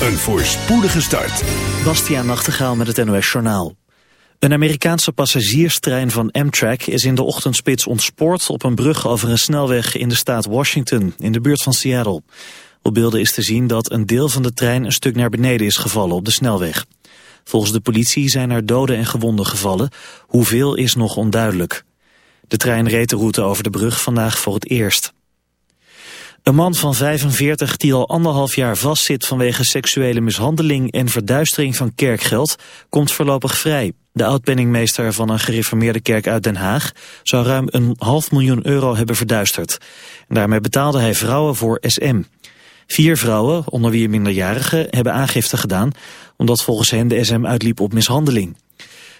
Een voorspoedige start. Bastiaan Nachtegaal met het NOS Journaal. Een Amerikaanse passagierstrein van Amtrak is in de ochtendspits ontspoord op een brug over een snelweg in de staat Washington, in de buurt van Seattle. Op beelden is te zien dat een deel van de trein een stuk naar beneden is gevallen op de snelweg. Volgens de politie zijn er doden en gewonden gevallen. Hoeveel is nog onduidelijk. De trein reed de route over de brug vandaag voor het eerst. Een man van 45 die al anderhalf jaar vastzit vanwege seksuele mishandeling en verduistering van kerkgeld komt voorlopig vrij. De oud-penningmeester van een gereformeerde kerk uit Den Haag zou ruim een half miljoen euro hebben verduisterd. En daarmee betaalde hij vrouwen voor SM. Vier vrouwen, onder wie een minderjarige, hebben aangifte gedaan omdat volgens hen de SM uitliep op mishandeling.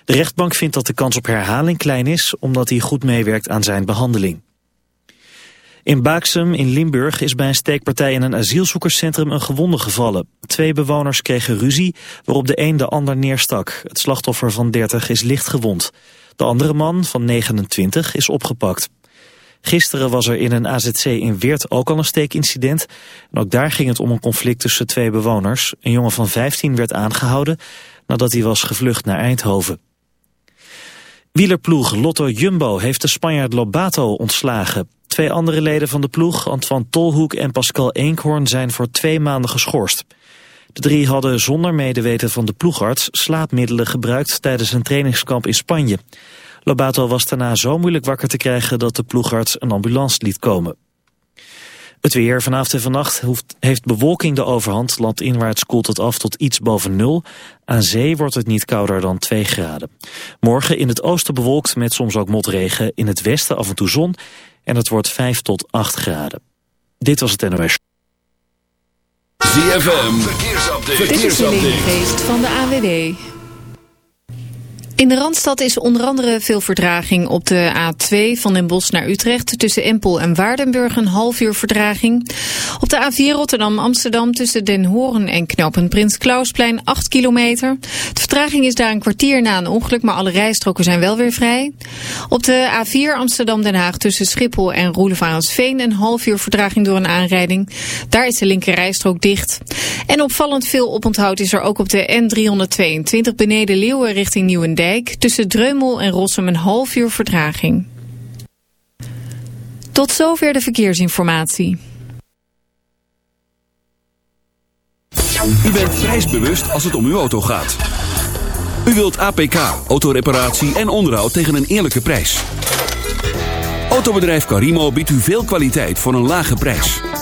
De rechtbank vindt dat de kans op herhaling klein is omdat hij goed meewerkt aan zijn behandeling. In Baaksum in Limburg is bij een steekpartij in een asielzoekerscentrum een gewonde gevallen. Twee bewoners kregen ruzie, waarop de een de ander neerstak. Het slachtoffer van 30 is licht gewond. De andere man, van 29, is opgepakt. Gisteren was er in een AZC in Weert ook al een steekincident. En ook daar ging het om een conflict tussen twee bewoners. Een jongen van 15 werd aangehouden nadat hij was gevlucht naar Eindhoven. Wielerploeg Lotto Jumbo heeft de Spanjaard Lobato ontslagen. Twee andere leden van de ploeg, Antoine Tolhoek en Pascal Eenkhoorn, zijn voor twee maanden geschorst. De drie hadden zonder medeweten van de ploegarts slaapmiddelen gebruikt tijdens een trainingskamp in Spanje. Lobato was daarna zo moeilijk wakker te krijgen dat de ploegarts een ambulance liet komen. Het weer vanavond en vannacht heeft bewolking de overhand. Landinwaarts koelt het af tot iets boven nul. Aan zee wordt het niet kouder dan 2 graden. Morgen in het oosten bewolkt met soms ook motregen. In het westen af en toe zon. En het wordt 5 tot 8 graden. Dit was het NOS. ZFM, verkeersupdate. Dit is de Geest van de AWD. In de Randstad is onder andere veel verdraging op de A2 van Den Bosch naar Utrecht. Tussen Empel en Waardenburg een half uur verdraging. Op de A4 Rotterdam-Amsterdam tussen Den Hoorn en knooppunt Prins Klausplein 8 kilometer. De vertraging is daar een kwartier na een ongeluk, maar alle rijstroken zijn wel weer vrij. Op de A4 Amsterdam-Den Haag tussen Schiphol en Roelevarensveen een half uur verdraging door een aanrijding. Daar is de linker rijstrook dicht. En opvallend veel oponthoud is er ook op de N322 beneden Leeuwen richting Nieuwendijk tussen Dreumel en Rossum een half uur vertraging. Tot zover de verkeersinformatie. U bent prijsbewust als het om uw auto gaat. U wilt APK, autoreparatie en onderhoud tegen een eerlijke prijs. Autobedrijf Carimo biedt u veel kwaliteit voor een lage prijs.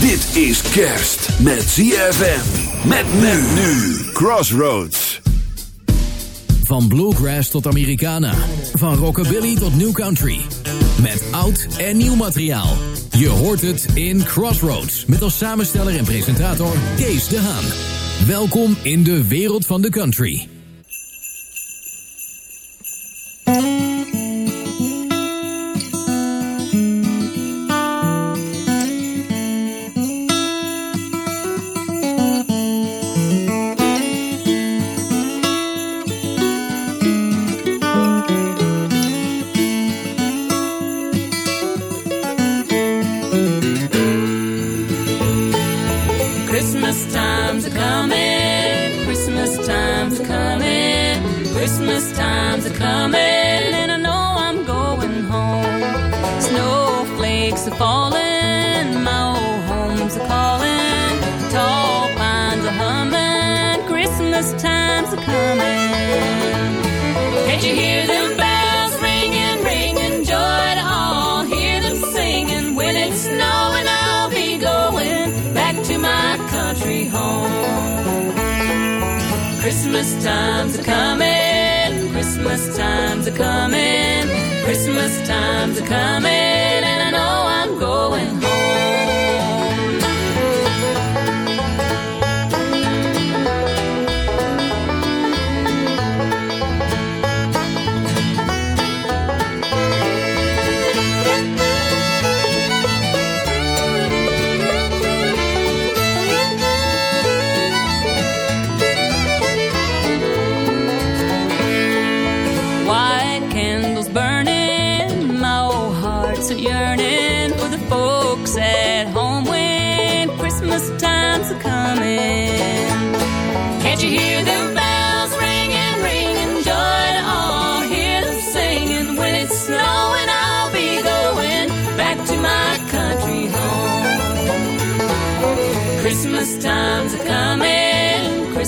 Dit is kerst met ZFM. Met men nu. Crossroads. Van bluegrass tot Americana. Van rockabilly tot new country. Met oud en nieuw materiaal. Je hoort het in Crossroads. Met als samensteller en presentator Kees de Haan. Welkom in de wereld van de country.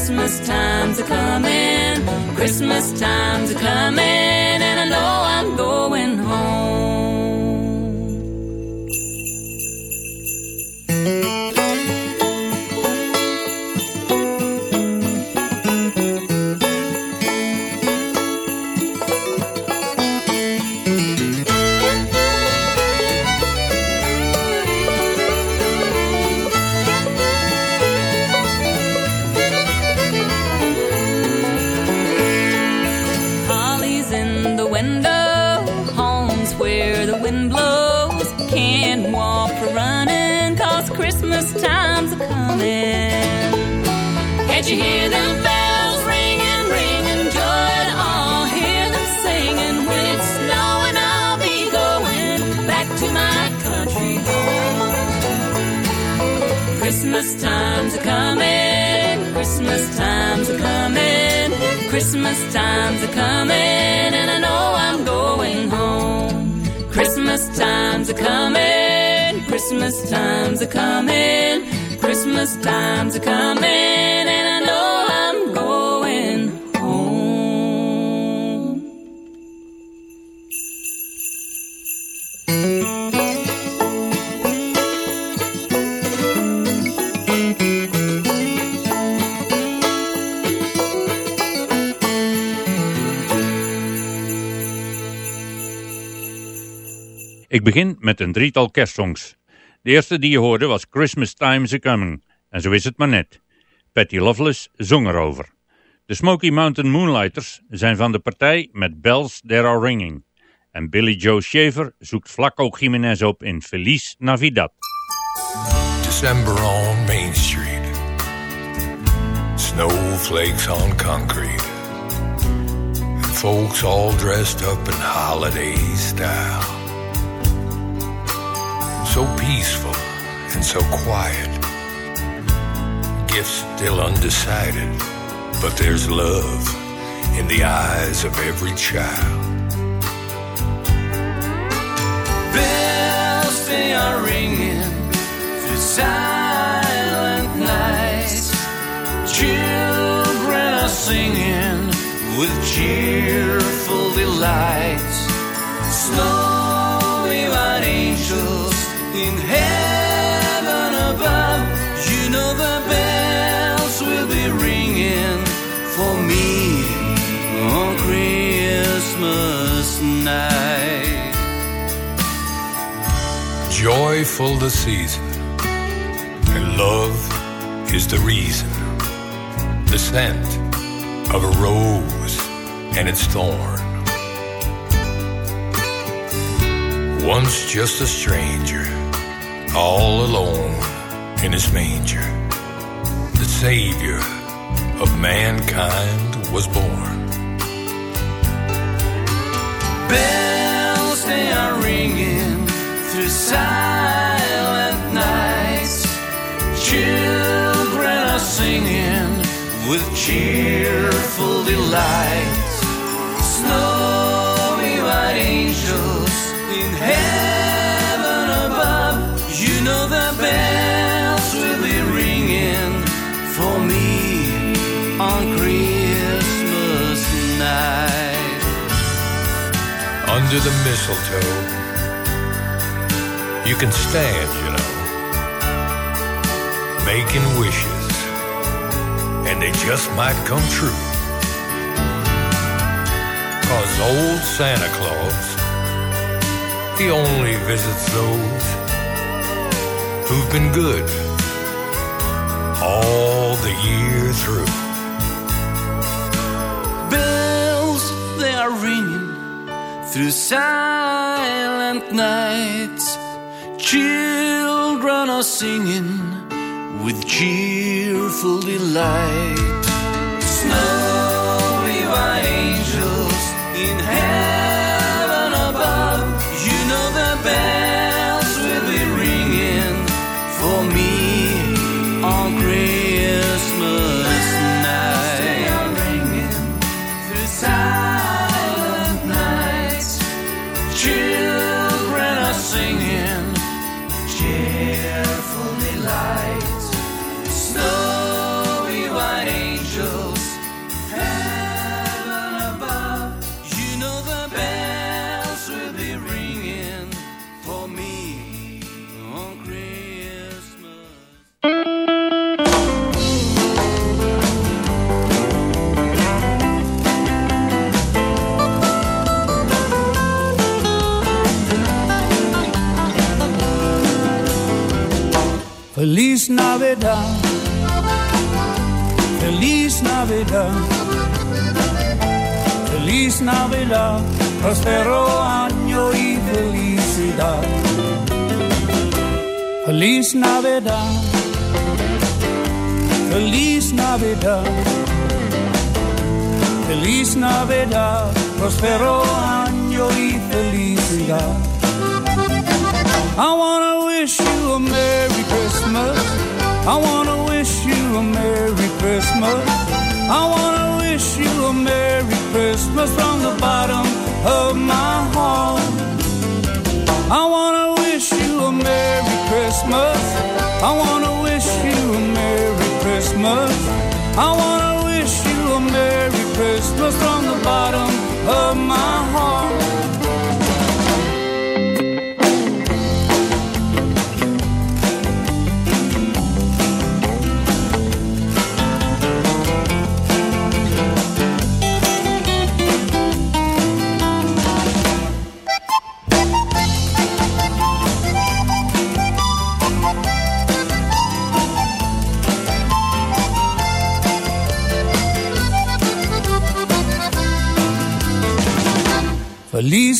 Christmas time's a coming, Christmas time's a coming, and I know I'm going Christmas time's a coming, Christmas time's a coming, Christmas time's a coming, and I know I'm going home. Christmas time's a coming, Christmas time's a coming, Christmas time's a coming, Ik begin met een drietal kerstsongs. De eerste die je hoorde was Christmas Time's a Coming. En zo is het maar net. Patty Loveless zong erover. De Smoky Mountain Moonlighters zijn van de partij met Bells That Are Ringing. En Billy Joe Shaver zoekt Flaco Jiménez op in Feliz Navidad. December on Main Street. Snowflakes on concrete. And folks all dressed up in holiday style. So peaceful and so quiet. Gifts still undecided, but there's love in the eyes of every child. Bells they are ringing through silent nights. Children are singing with cheerful delight. Snowy night. Joyful the season, and love is the reason. The scent of a rose and its thorn. Once just a stranger, all alone in his manger, the Savior of mankind was born. Bells they are ringing through silent nights. Children are singing with cheerful delight. Snowy white angels in heaven above. You know the under the mistletoe. You can stand, you know, making wishes, and they just might come true. Cause old Santa Claus, he only visits those who've been good all the year through. Through silent nights. Children are singing with cheerful delight. Snowy Navidad. Feliz Navidad. Feliz Navidad. Prospero año y felicidad. Feliz Navidad. Feliz Navidad. Feliz Navidad. Prospero año y felicidad. I wanna wish you a Merry Christmas. I wanna wish you a Merry Christmas. I wanna wish you a Merry Christmas from the bottom of my heart. I wanna wish you a Merry Christmas. I wanna wish you a Merry Christmas. I wanna wish you a Merry Christmas from the bottom of my heart.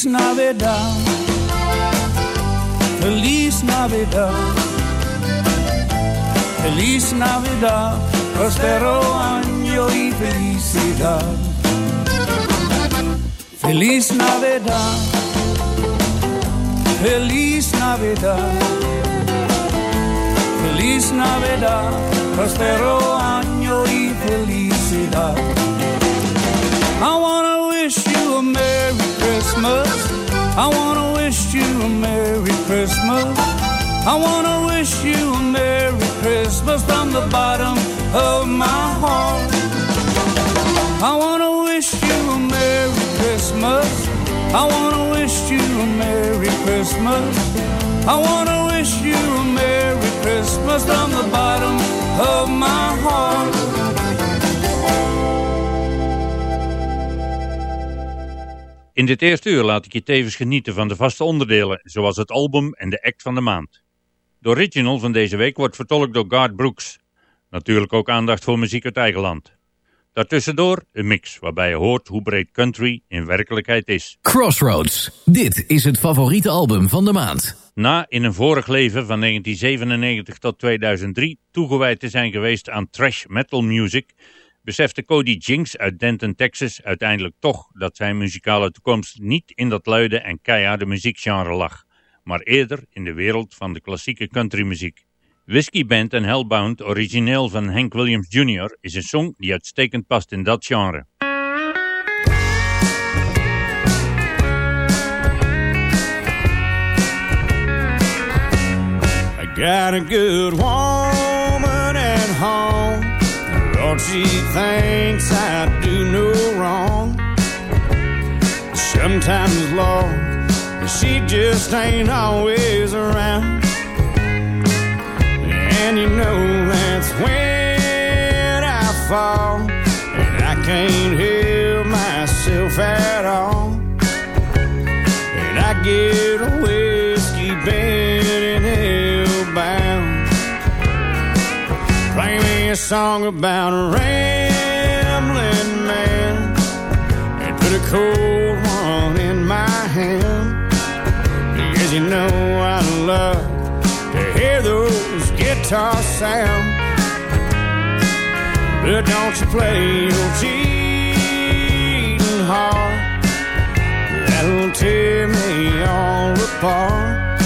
Feliz Navidad. Feliz Navidad. Feliz Navidad. Prospero año y felicidad. Feliz Navidad. Feliz Navidad. Feliz Navidad. Prospero año y felicidad. I wanna wish you a Merry Christmas. I wanna wish you a Merry Christmas. I wanna wish you a Merry Christmas from the bottom of my heart. I wanna wish you a Merry Christmas. I wanna wish you a Merry Christmas. I wanna wish you a Merry Christmas from the bottom of my heart. In dit eerste uur laat ik je tevens genieten van de vaste onderdelen, zoals het album en de act van de maand. De original van deze week wordt vertolkt door Garth Brooks. Natuurlijk ook aandacht voor muziek uit eigen land. Daartussendoor een mix waarbij je hoort hoe breed country in werkelijkheid is. Crossroads. Dit is het favoriete album van de maand. Na in een vorig leven van 1997 tot 2003 toegewijd te zijn geweest aan trash metal music, besefte Cody Jinks uit Denton, Texas uiteindelijk toch dat zijn muzikale toekomst niet in dat luide en keiharde muziekgenre lag, maar eerder in de wereld van de klassieke countrymuziek. Whiskey Band en Hellbound, origineel van Hank Williams Jr., is een song die uitstekend past in dat genre. I got a good woman at home. Lord, she thinks I do no wrong. Sometimes, Lord, she just ain't always around. And you know that's when I fall. And I can't help myself at all. get a whiskey song about a rambling man and put a cold one in my hand. Because you know I love to hear those guitar sound. But don't you play your cheating heart. That'll tear me all apart.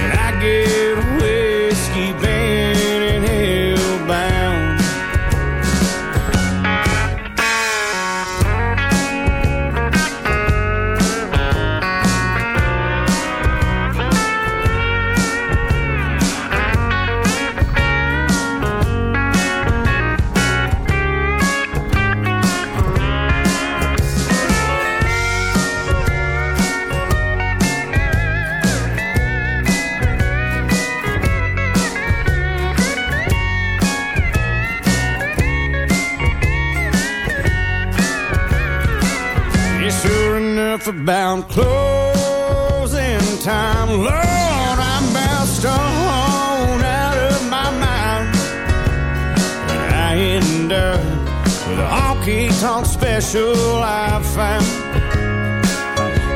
And I get a whiskey bent about closing time. Lord, I'm about stoned out of my mind. And I end up with a honky tonk special I found.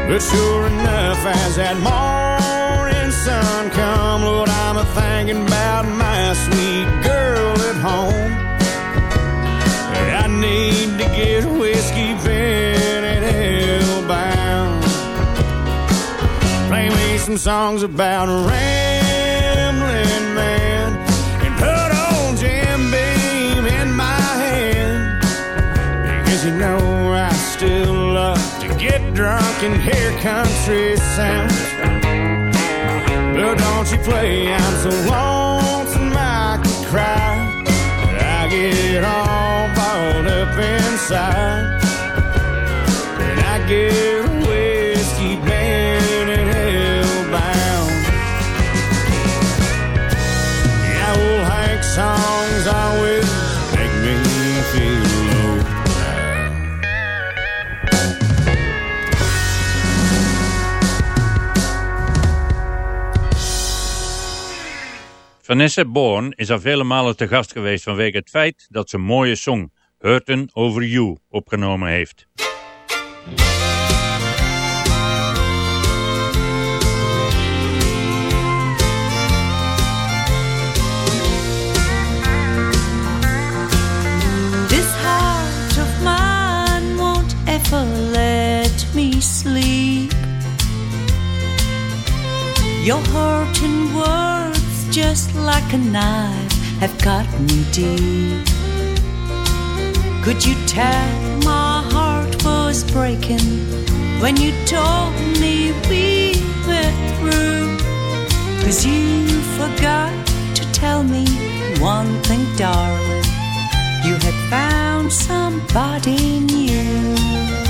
But sure enough, as that morning sun come, Lord, I'm a thinking about some songs about a rambling man and put old Jim Beam in my hand. Because you know I still love to get drunk and hear country sounds. But don't you play, I'm so lonesome I could cry. I get all balled up inside. And I get Vanessa Bourne is al vele malen te gast geweest vanwege het feit dat ze mooie song, Hurtin' Over You, opgenomen heeft. This heart of mine won't ever let me sleep. Your words, just like a knife, have cut me deep. Could you tell my heart was breaking when you told me we were through? Cause you forgot to tell me one thing, darling. You had found somebody new.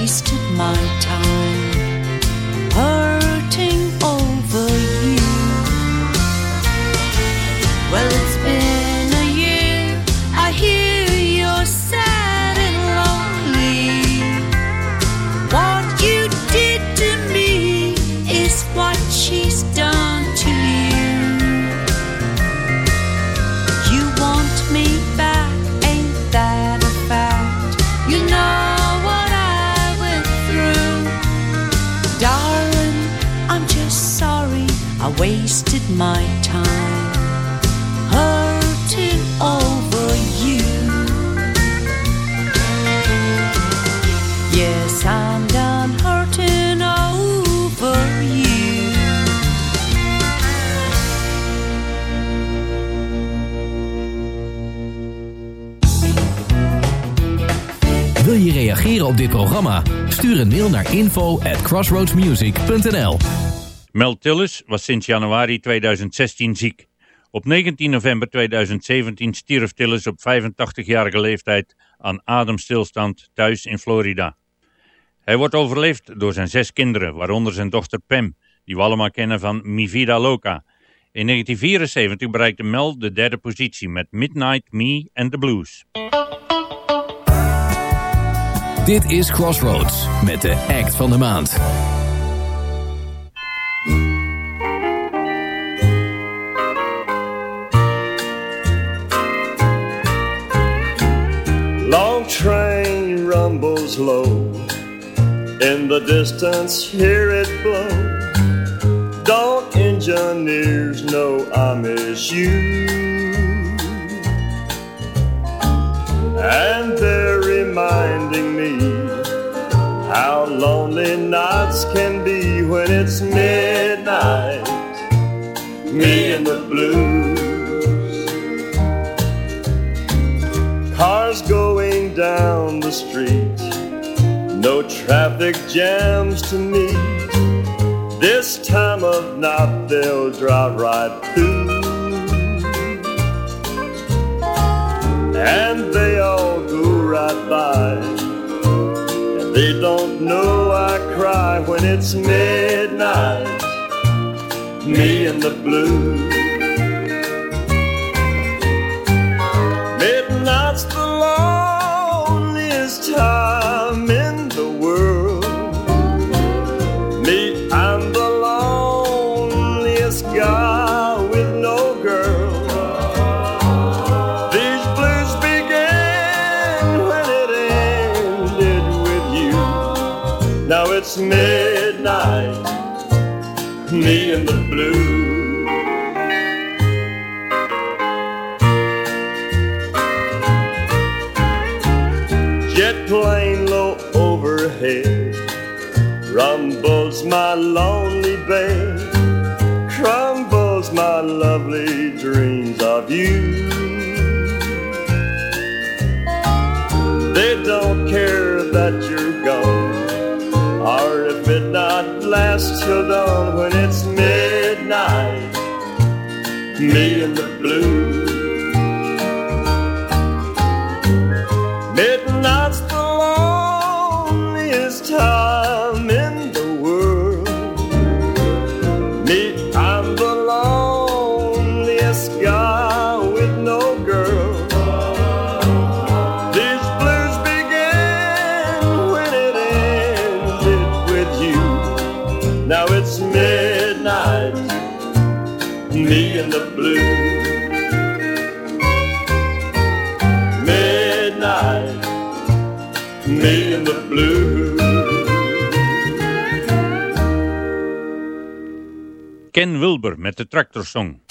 Wasted my time my time hurting over you. Yes, I'm done hurting over you. Wil je reageren op dit programma? Stuur een mail naar info at crossroadsmusic.nl Mel Tillis was sinds januari 2016 ziek. Op 19 november 2017 stierf Tillis op 85-jarige leeftijd aan ademstilstand thuis in Florida. Hij wordt overleefd door zijn zes kinderen, waaronder zijn dochter Pam, die we allemaal kennen van Mi Vida Loca. In 1974 bereikte Mel de derde positie met Midnight Me and the Blues. Dit is Crossroads met de act van de maand. Long train rumbles low. In the distance, hear it blow. Don't engineers know I miss you? And they're reminding me how lonely nights can be when it's midnight. Me and the blues. Cars going down the street, no traffic jams to meet. This time of night they'll drive right through. And they all go right by. And they don't know I cry when it's midnight. Me and the blues. And the blue. jet plane low overhead rumbles my lonely bed crumbles my lovely dreams of you they don't care that you're gone not last till dawn when it's midnight. Me and the blues Midnight's the loneliest time Ken Wilber met de Tractor Song.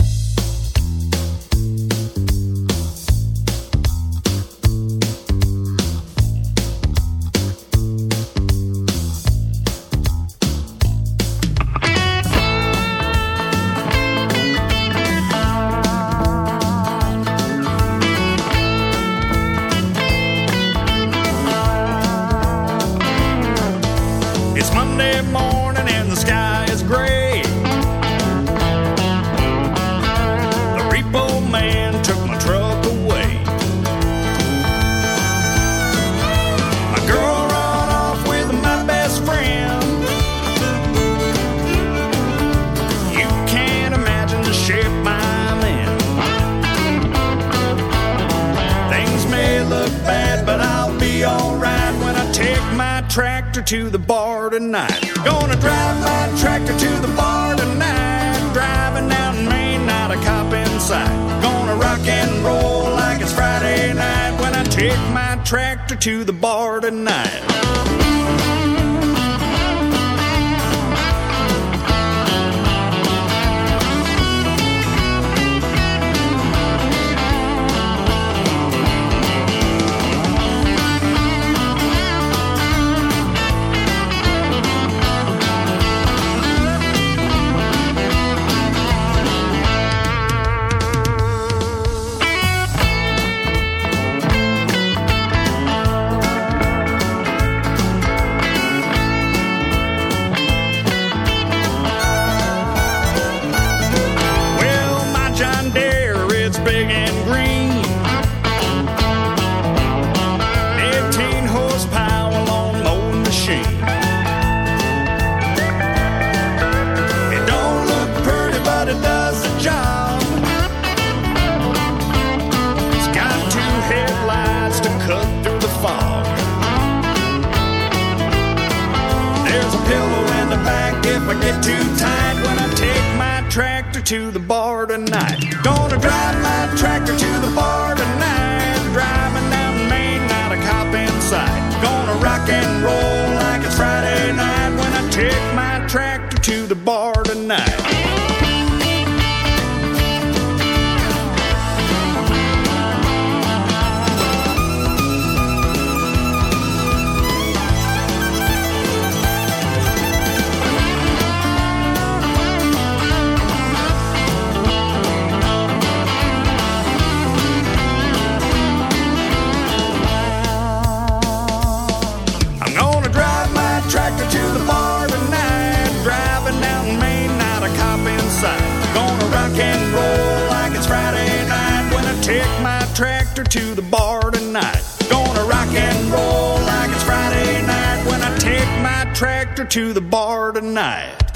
My tractor to the bar tonight. Put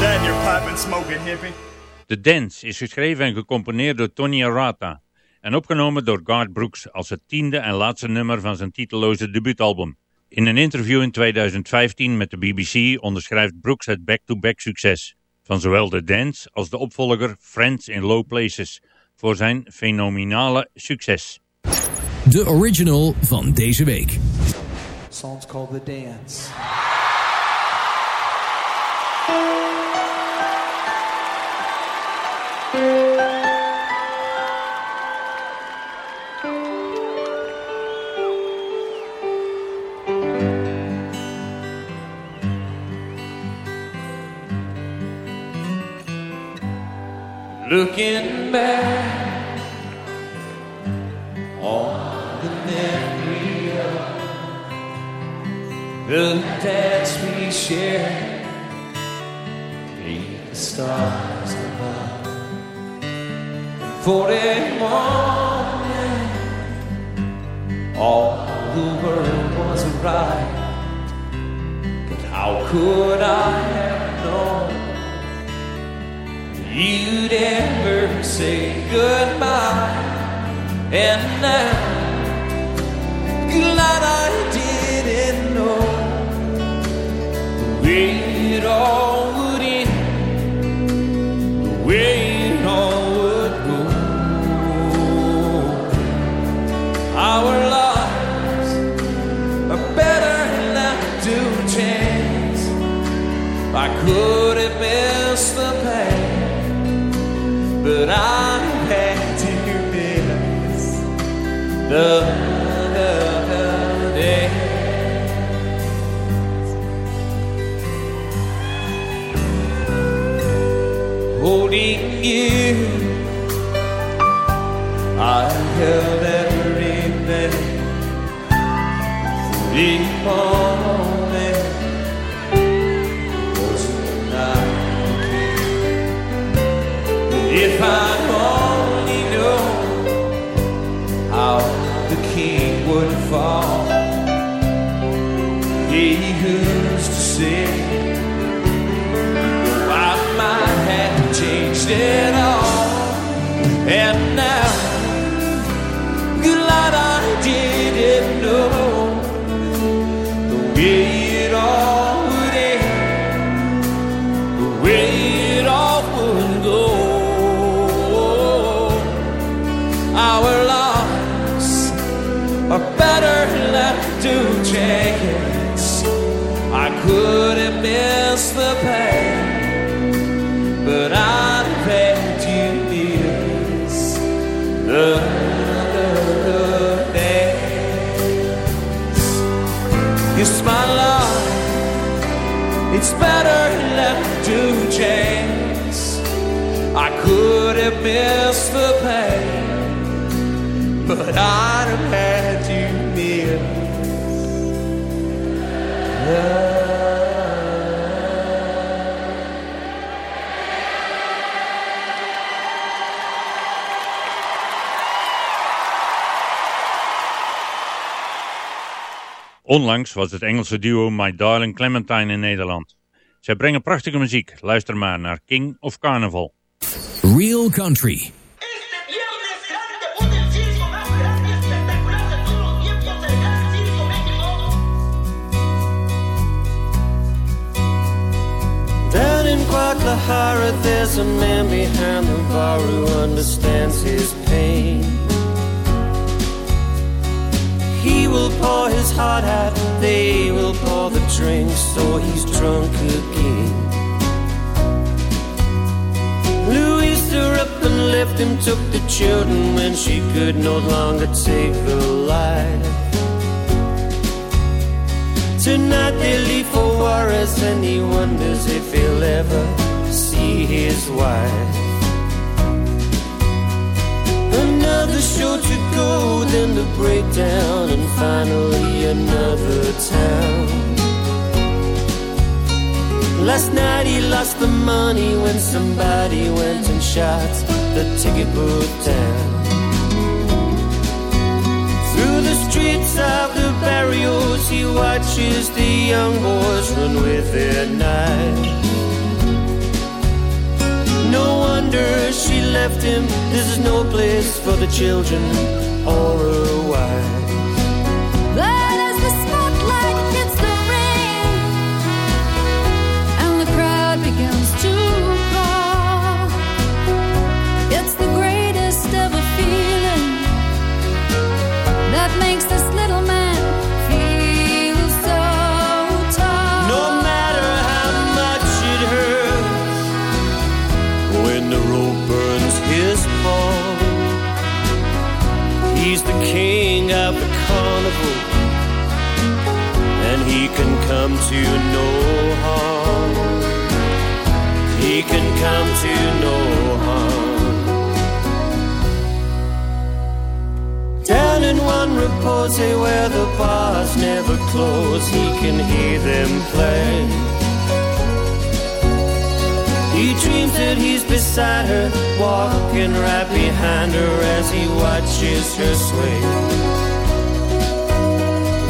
that in your pipe and smoke it, hippie. The Dance is geschreven en gecomponeerd door Tony Arata en opgenomen door Garth Brooks als het tiende en laatste nummer van zijn titelloze debuutalbum. In een interview in 2015 met de BBC onderschrijft Brooks het back-to-back succes van zowel The Dance als de opvolger Friends in Low Places voor zijn fenomenale succes. De original van deze week. song's called The Dance. Looking back on the memory of the dance we shared beneath the stars above. For a moment, all the world was right. But how could I have known? You'd ever say goodbye And now Glad I didn't know The way it all would end The way it all would go. Our lives are better left to chance. I could have missed the pain Holding you, I held missed the pain, but I'd have had to miss the dance. It's my life, it's better left to chance. I could have missed the pain, but I'd Onlangs was het Engelse duo My Darling Clementine in Nederland. Zij brengen prachtige muziek. Luister maar naar King of Carnival. Real Country. Down in Guadalajara, there's a man behind the bar who understands his pain. He will pour his heart out, they will pour the drinks, so he's drunk again. Louisa up and left him, took the children when she could no longer take the life. Tonight they leave for Juarez and he wonders if he'll ever see his wife. Show to go, then the breakdown, and finally another town. Last night he lost the money when somebody went and shot the ticket booth down. Through the streets of the barrios, he watches the young boys run with their knives. No wonder she left him. This is no place for the children or a wife. To no harm. He can come to no harm. Down in one repose where the bars never close, he can hear them play. He dreams that he's beside her, walking right behind her as he watches her sway.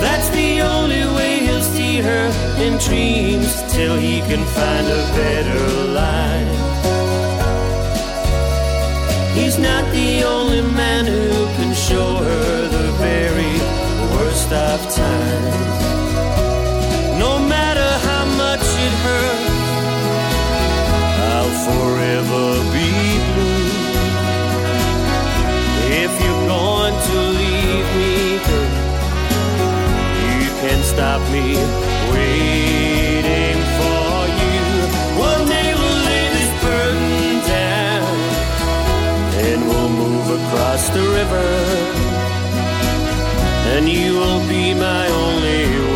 That's the only way he'll her in dreams till he can find a better life. He's not the only man who can show her the very worst of times. No matter how much it hurts, I'll forever be blue. If you're going to leave me, girl, you can stop me waiting for you. One day we'll lay this burden down and we'll move across the river. And you will be my only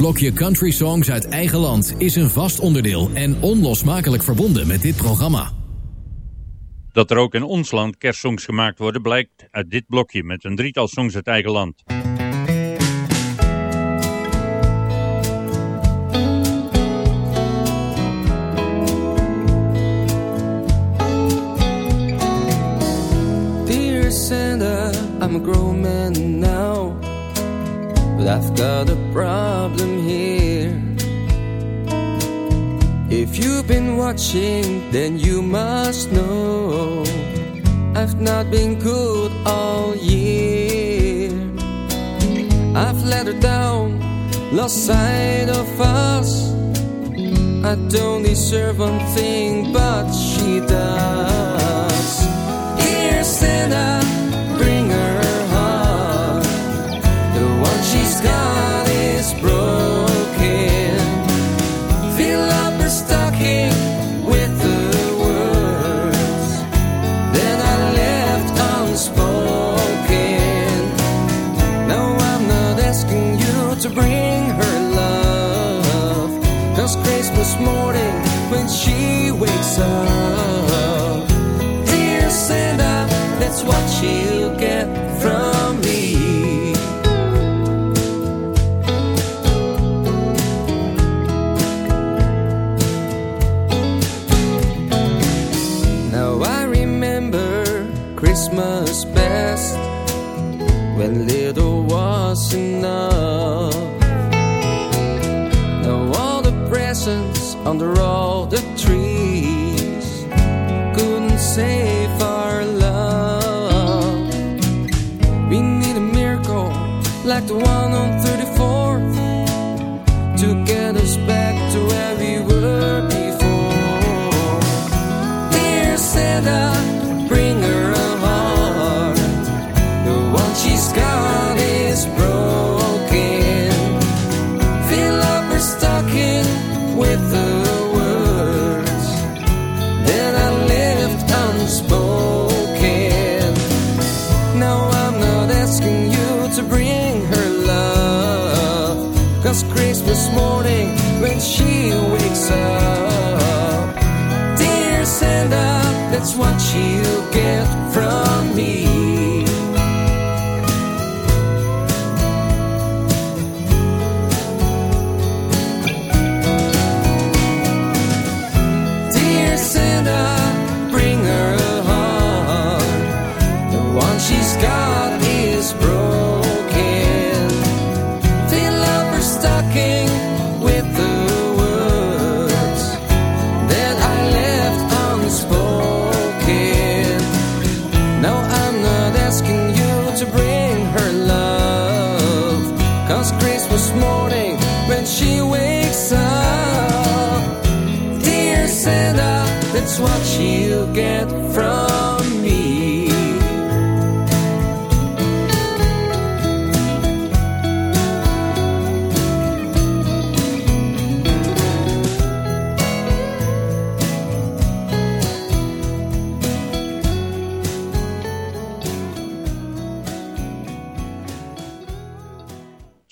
blokje country songs uit eigen land is een vast onderdeel en onlosmakelijk verbonden met dit programma. Dat er ook in ons land kerstsongs gemaakt worden blijkt uit dit blokje met een drietal songs uit eigen land. I've got a problem here. If you've been watching, then you must know I've not been good all year. I've let her down, lost sight of us. I don't deserve one thing, but she does. Dear Santa, Christmas morning when she wakes up,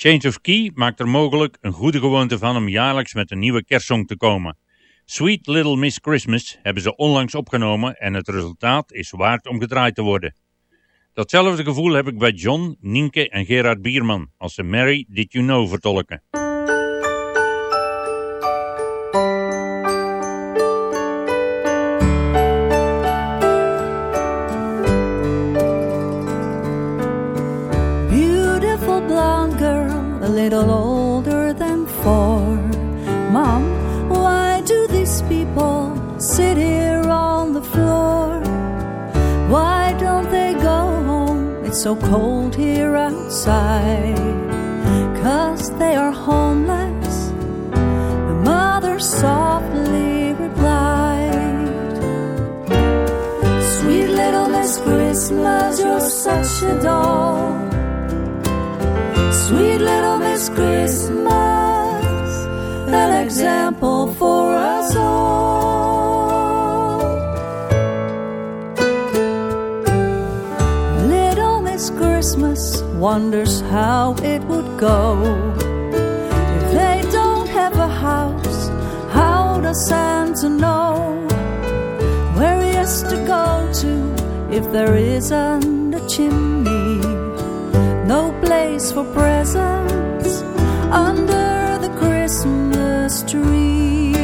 Change of Key maakt er mogelijk een goede gewoonte van om jaarlijks met een nieuwe kerstsong te komen. Sweet Little Miss Christmas hebben ze onlangs opgenomen en het resultaat is waard om gedraaid te worden. Datzelfde gevoel heb ik bij John, Nienke en Gerard Bierman als ze Mary Did You Know vertolken. Little older than four. Mom, why do these people sit here on the floor? Why don't they go home? It's so cold here outside. Cause they are homeless. The mother softly replied. Sweet little Miss Christmas, you're such a doll. Sweet little Miss Christmas, an example for us all. Little Miss Christmas wonders how it would go if they don't have a house. How does Santa know where he has to go to if there isn't a chimney. Place for presents under the Christmas tree.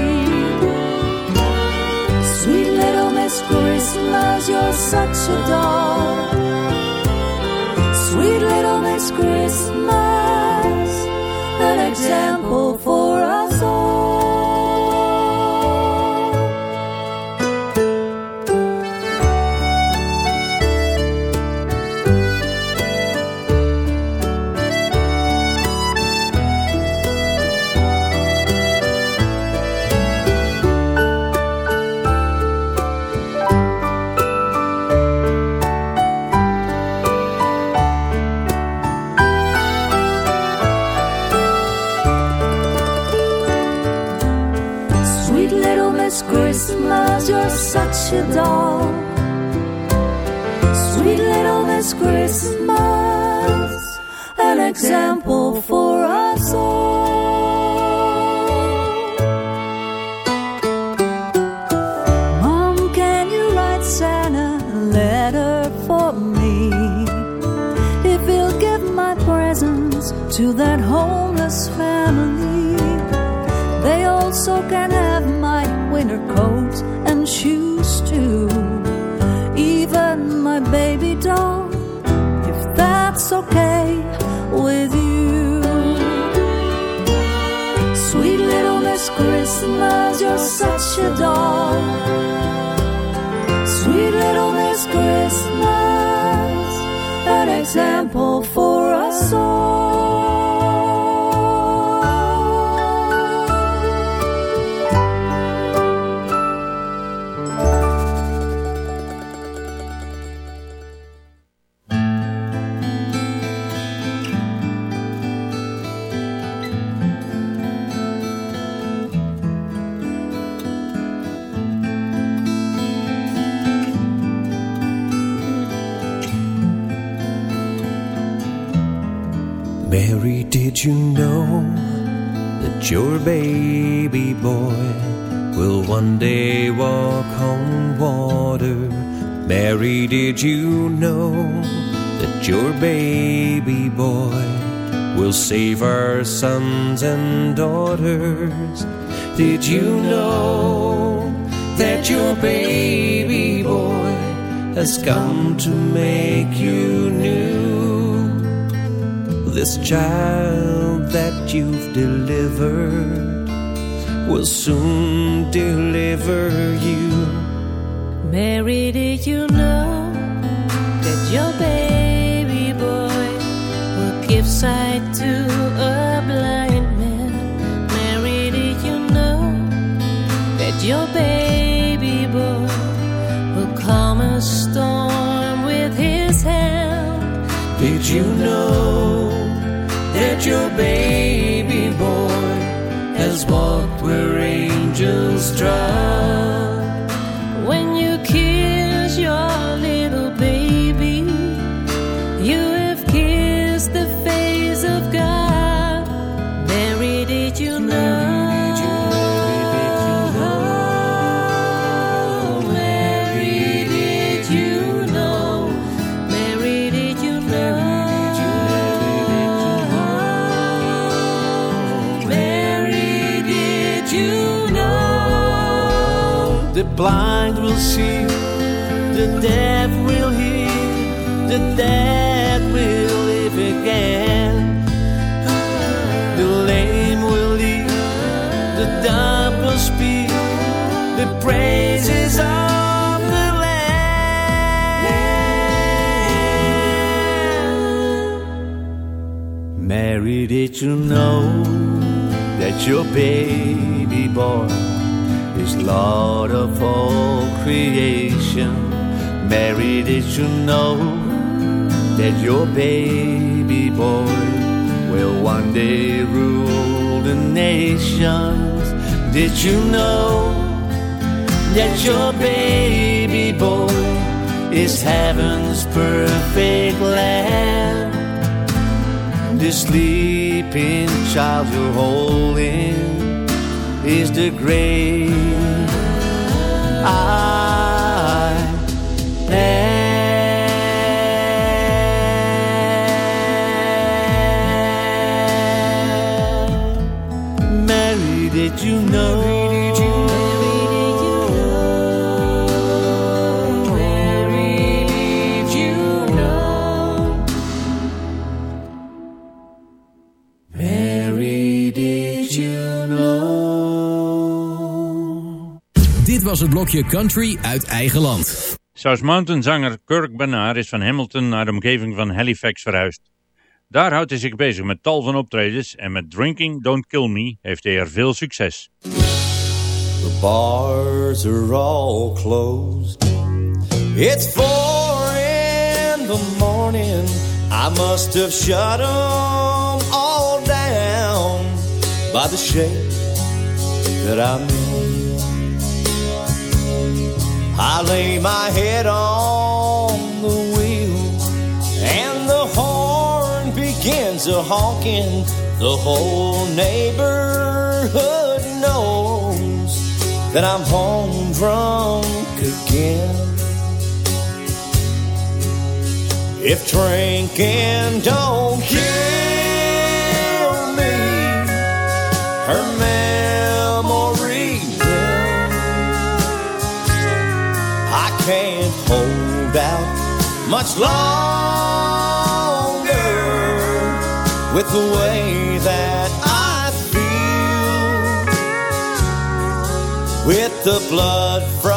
Sweet little Miss Christmas, you're such a doll. Sweet little Miss Christmas, an example for your baby boy will one day walk on water? Mary, did you know that your baby boy will save our sons and daughters? Did you know that your baby boy has come to make you new? This child you've delivered will soon deliver you. Mary, did you know that your baby boy will give sight to a blind man? Mary, did you know that your baby boy will calm a storm with his hand? Did you know that your baby has walked where angels trod? Blind will see, the deaf will hear, the dead will live again. The lame will leap, the dumb will speak, the praises of the Lamb. Mary, did you know that your baby boy is Lord of all creation? Mary, did you know that your baby boy will one day rule the nations? Did you know that your baby boy is heaven's perfect lamb? The sleeping child you're holding is the great I have. Mary, did you know? Was het blokje Country uit eigen land. South Mountain zanger Kirk Bernard is van Hamilton naar de omgeving van Halifax verhuisd. Daar houdt hij zich bezig met tal van optredens en met Drinking Don't Kill Me heeft hij er veel succes. The bars are all closed. It's four in the morning. I must have shut all down by the shape that I'm in. I lay my head on the wheel and the horn begins a honking. The whole neighborhood knows that I'm home drunk again. If drinking don't kill me, her much longer with the way that I feel. With the blood from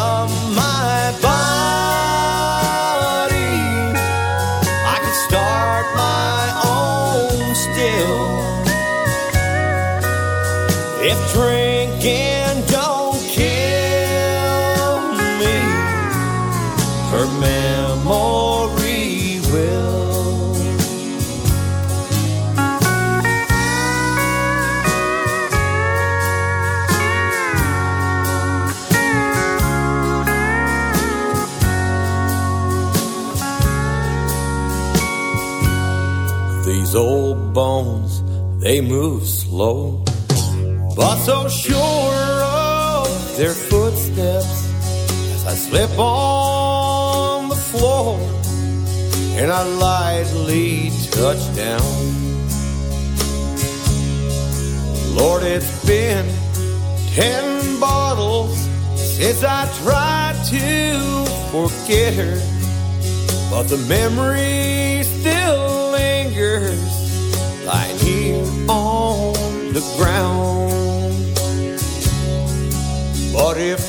they move slow, but so sure of their footsteps as I slip on the floor and I lightly touch down. Lord, it's been ten bottles since I tried to forget her, but the memory still lingers lying here on the ground. But if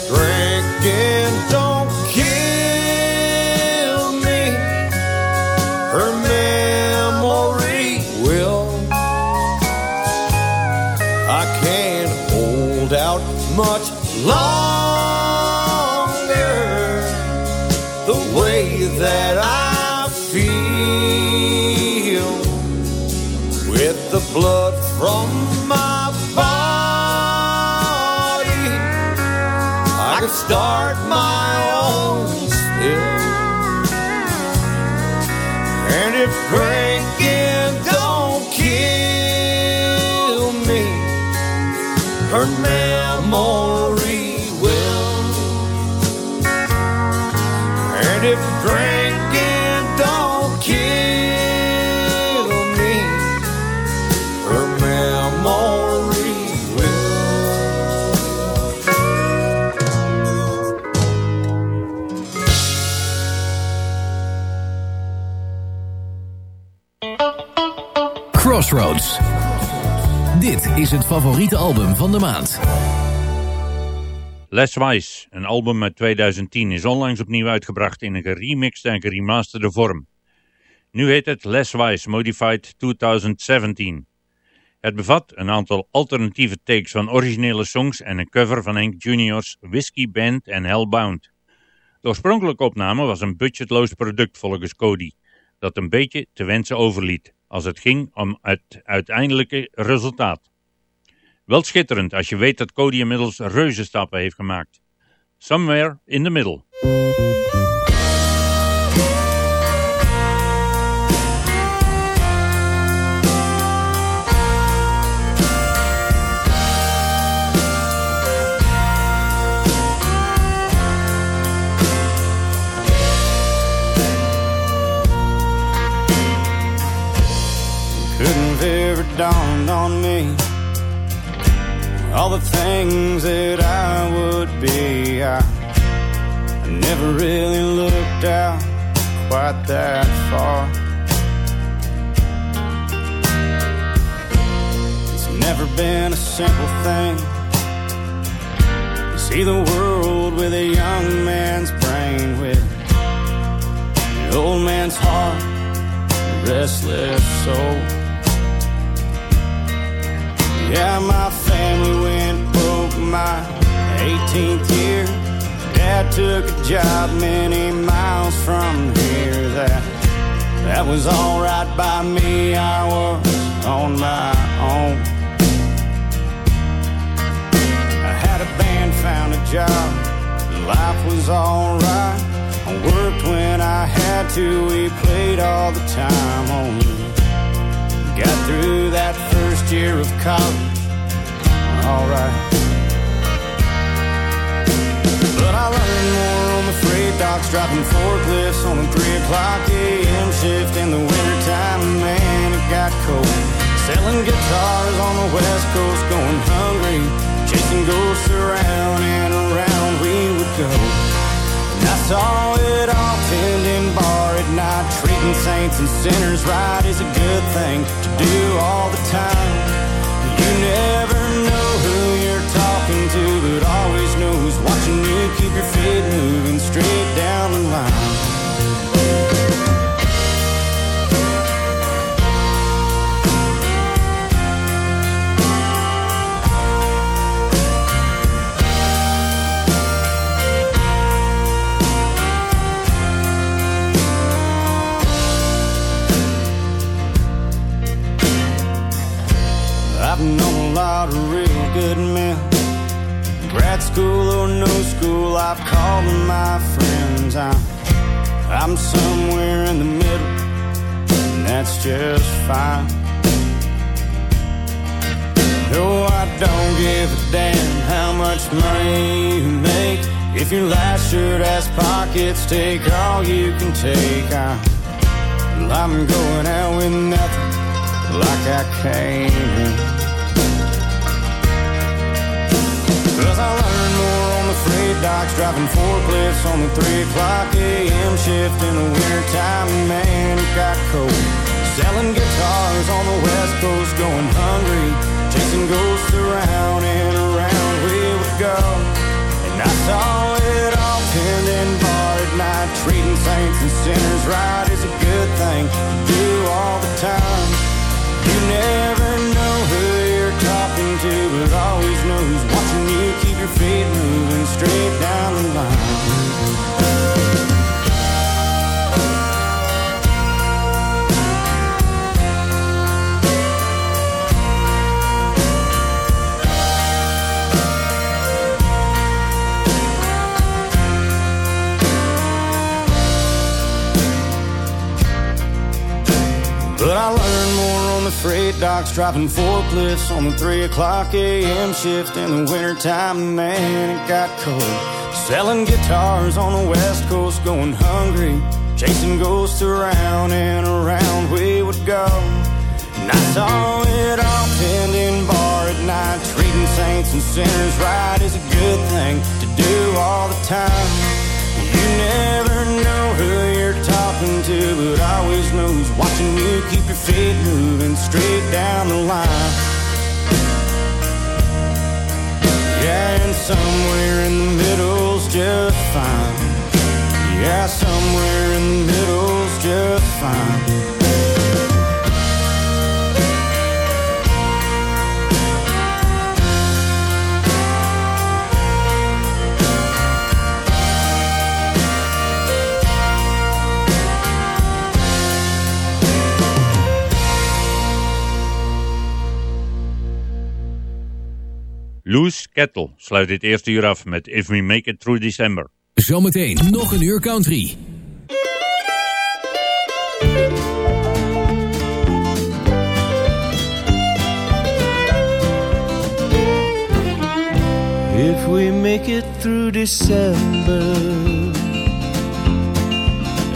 is het favoriete album van de maand. Les Wise, een album uit 2010, is onlangs opnieuw uitgebracht in een geremixte en geremasterde vorm. Nu heet het Les Wise Modified 2017. Het bevat een aantal alternatieve takes van originele songs en een cover van Hank Junior's Whiskey Band en Hellbound. De oorspronkelijke opname was een budgetloos product volgens Cody, dat een beetje te wensen overliet als het ging om het uiteindelijke resultaat. Wel schitterend als je weet dat Cody inmiddels reuzenstappen heeft gemaakt. Somewhere in the Middle. All the things that I would be. I, never really looked out quite that far. It's never been a simple thing to see the world with a young man's brain, with an old man's heart, a restless soul. Yeah, my family went my 18th year. Dad took a job many miles from here. That that was all right by me. I was on my own. I had a band, found a job. Life was alright. I worked when I had to. We played all the time only. Got through that first year of college, alright. But the freight docks, driving forklifts on the 3 o'clock a.m. shift in the wintertime. Man, it got cold. Selling guitars on the west coast, going hungry. Chasing ghosts around and around we would go. And I saw it all tending bar at night. Treating saints and sinners right is a good thing to do all the time. You never know who's watching you. Keep your feet moving straight down the line. Take all you can take. I, well, I'm going out with nothing like I came in. Cause I learned more on the freight docks, driving forklifts on the 3 o'clock a.m. shift in the wintertime. Man, it got cold. Selling guitars on the west coast, going hungry. Chasing ghosts around and around we would go. And I saw Treating saints and sinners right is a good thing to do all the time. You never know who you're talking to, but always know who's watching you. Keep your feet moving straight down the line. Freight docks, driving forklifts on the 3 o'clock a.m. shift in the wintertime. Man, it got cold. Selling guitars on the west coast, going hungry. Chasing ghosts around and around we would go. And I saw it all tending bar at night. Treating saints and sinners right is a good thing to do all the time. You never know who you're talking to, but always know who's watching you. Keep your feet moving straight down the line. Yeah, and somewhere in the middle's just fine. Yeah, somewhere in the middle's just fine. Loose Kettle sluit dit eerste uur af met If We Make It Through December. Zometeen nog een uur country. If we make it through December,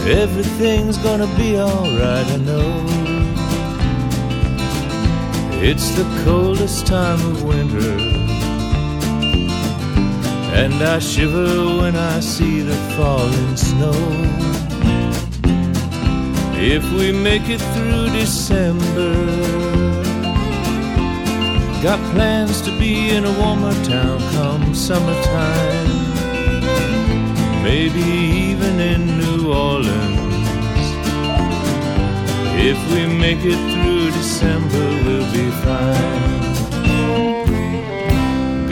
everything's gonna be alright, I know. It's the coldest time of winter, and I shiver when I see the falling snow. If we make it through December, got plans to be in a warmer town come summertime, maybe even in New Orleans. If we make it through December, we'll be fine.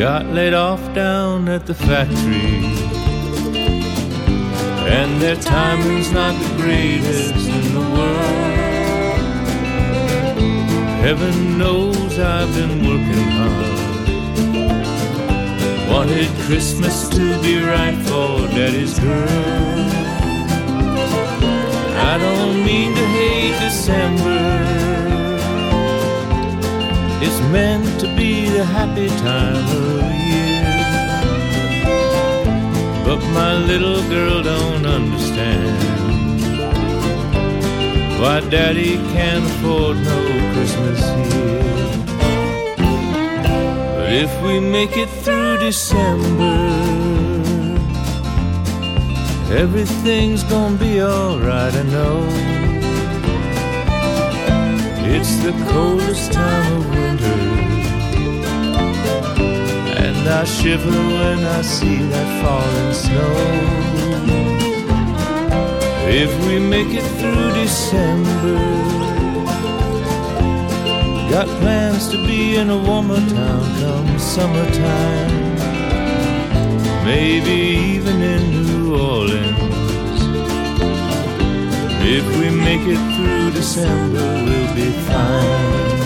Got laid off down at the factory, and their timing's not the greatest in the world. Heaven knows I've been working hard. Wanted Christmas to be right for Daddy's girl. I don't mean to hate December. It's meant to be the happy time of year. But my little girl don't understand why Daddy can't afford no Christmas here. But if we make it through December. Everything's gonna be alright, I know. It's the coldest time and I shiver when I see that falling snow. If we make it through December, got plans to be in a warmer town come summertime, maybe even in New Orleans. If we make it through December, we'll be fine.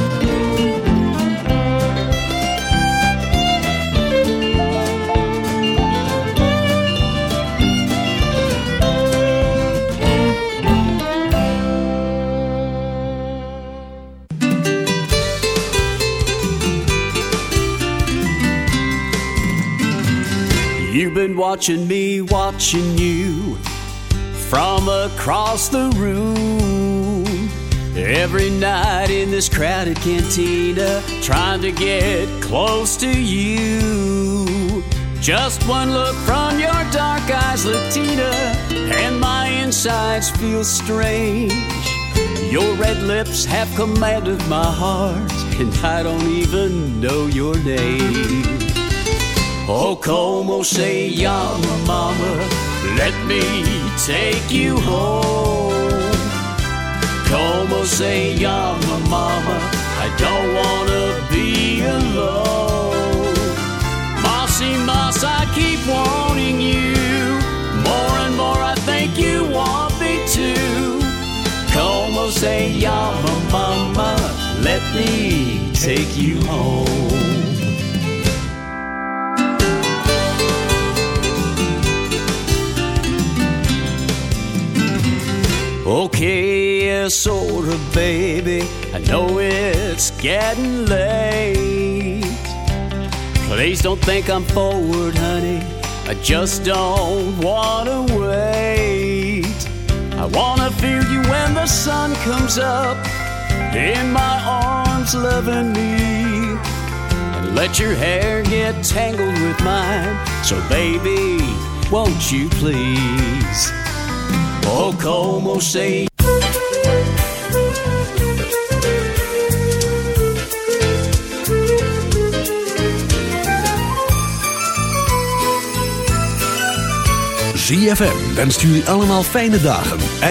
You've been watching me, watching you from across the room. Every night in this crowded cantina, trying to get close to you. Just one look from your dark eyes, Latina, and my insides feel strange. Your red lips have commanded my heart, and I don't even know your name. Oh, como se llama, mama? Let me take you home. Como se llama, mama? I don't wanna be alone. Mossy Moss, I keep wanting you. More and more, I think you want me to. Como se llama, mama? Let me take you home. Okay, sorta, baby. I know it's getting late. Please don't think I'm forward, honey. I just don't wanna wait. I wanna feel you when the sun comes up in my arms, loving me. And let your hair get tangled with mine. So, baby, won't you please? Oh, como se ZFM wenst jullie allemaal fijne dagen.